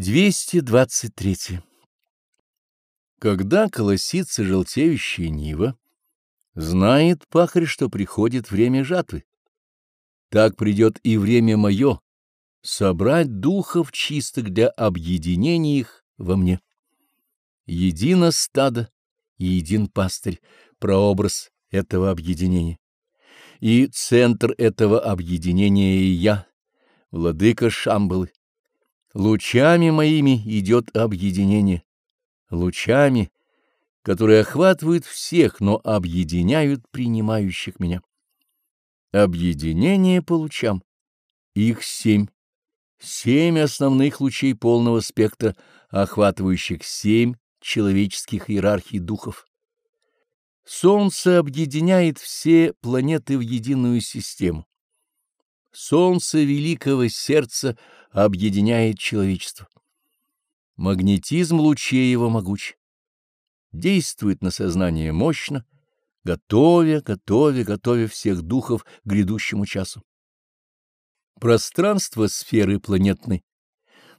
223. Когда колосится желтеющая нива, знает пахарь, что приходит время жатвы. Так придет и время мое — собрать духов чистых для объединения их во мне. Едино стадо и един пастырь — прообраз этого объединения. И центр этого объединения — я, владыка Шамбалы. Лучами моими идет объединение, лучами, которые охватывают всех, но объединяют принимающих меня. Объединение по лучам. Их семь. Семь основных лучей полного спектра, охватывающих семь человеческих иерархий духов. Солнце объединяет все планеты в единую систему. Солнце великого сердца объединяет человечество. Магнетизм лучей его могуч. Действует на сознание мощно, готовя, готовя, готовя всех духов к грядущему часу. Пространство сферы планетной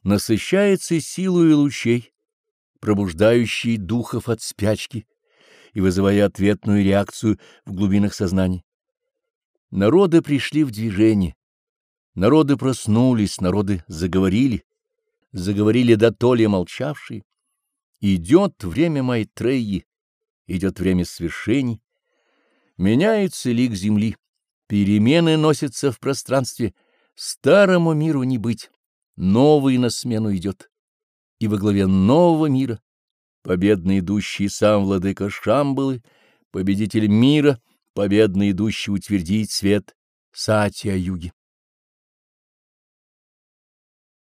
насыщается силой лучей, пробуждающей духов от спячки и вызывая ответную реакцию в глубинах сознания. Народы пришли в движение, Народы проснулись, народы заговорили, заговорили до толи молчавшие. Идет время Майтреи, идет время свершений. Меняется лик земли, перемены носятся в пространстве, старому миру не быть, новый на смену идет. И во главе нового мира, победно идущий сам владыка Шамбалы, победитель мира, победно идущий утвердить свет Сатия-юги.